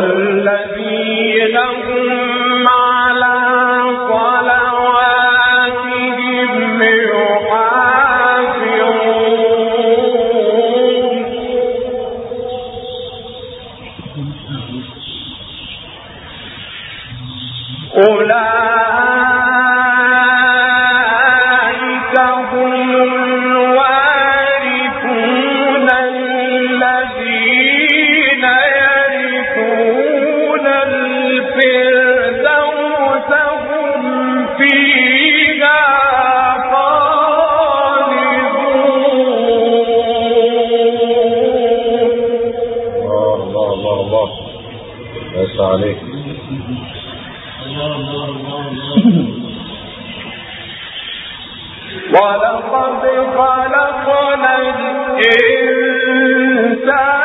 والذين هم ليس عليك. ولقد خلقنا الإنسان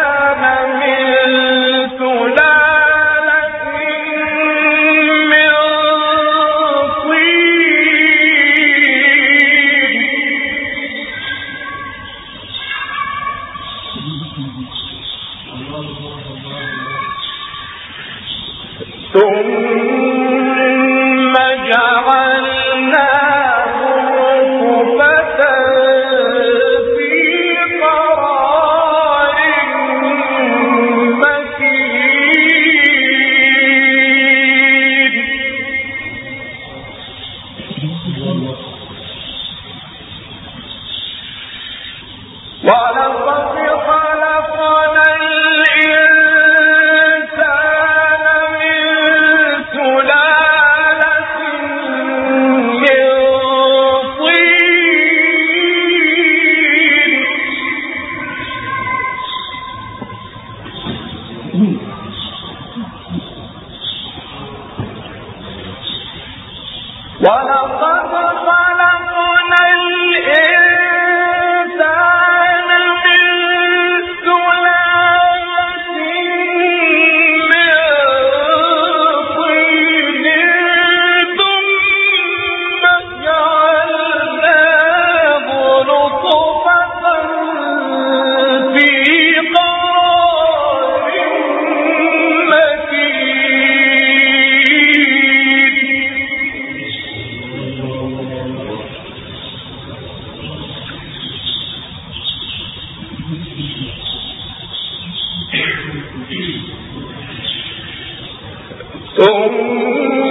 ثم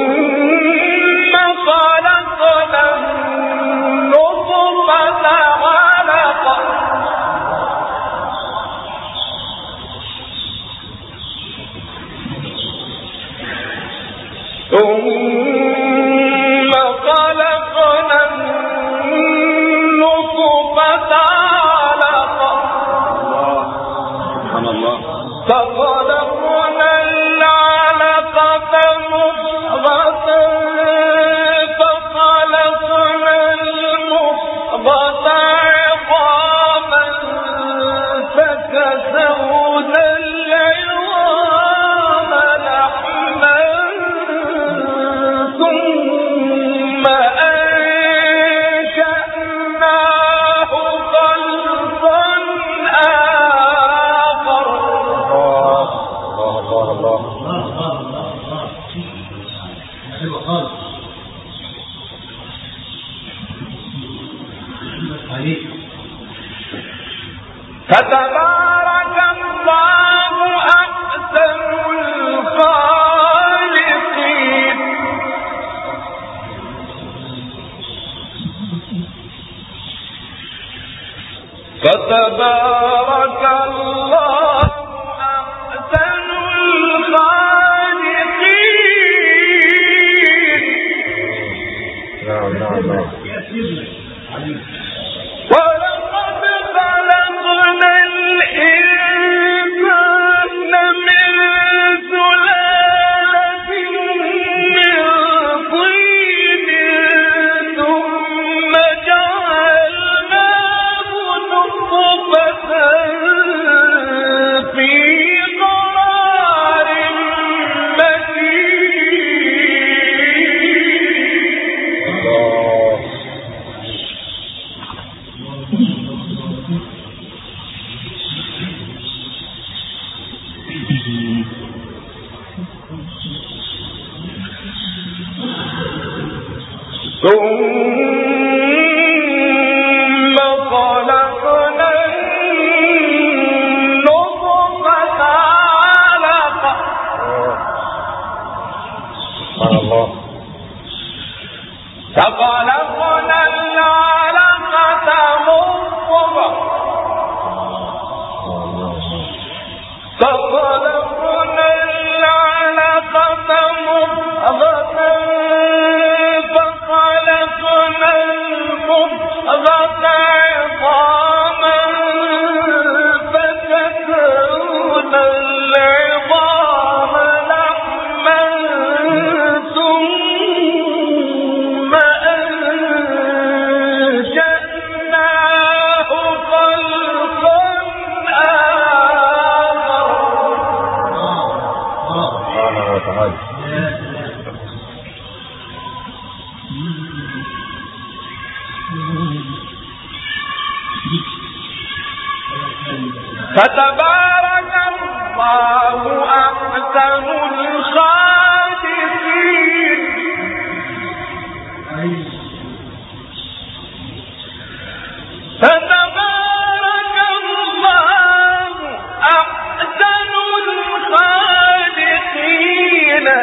kata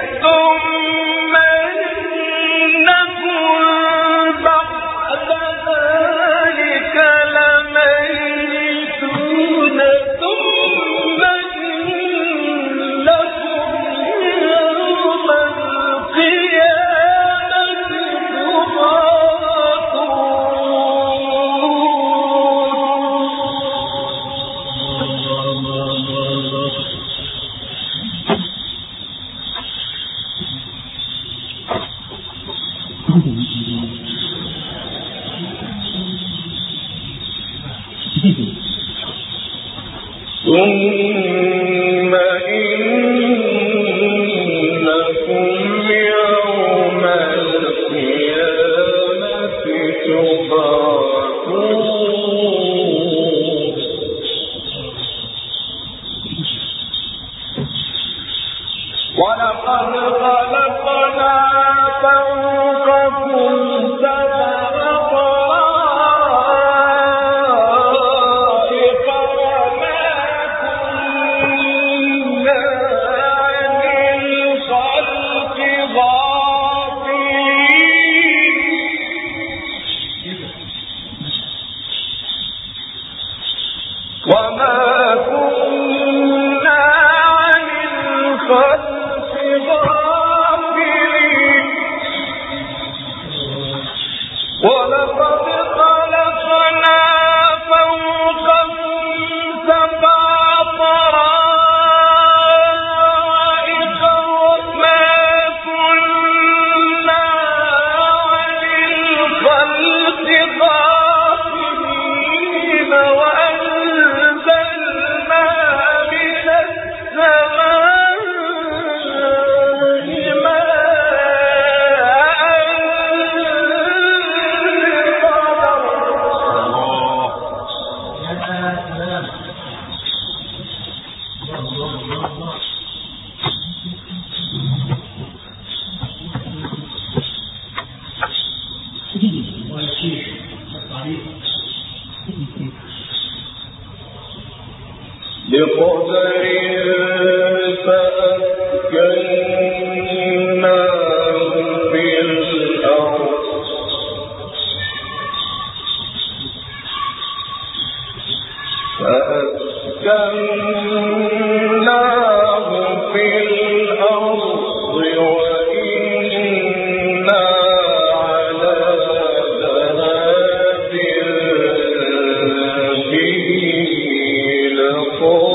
Cristo. ولقد خلقنا لقد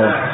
Lord.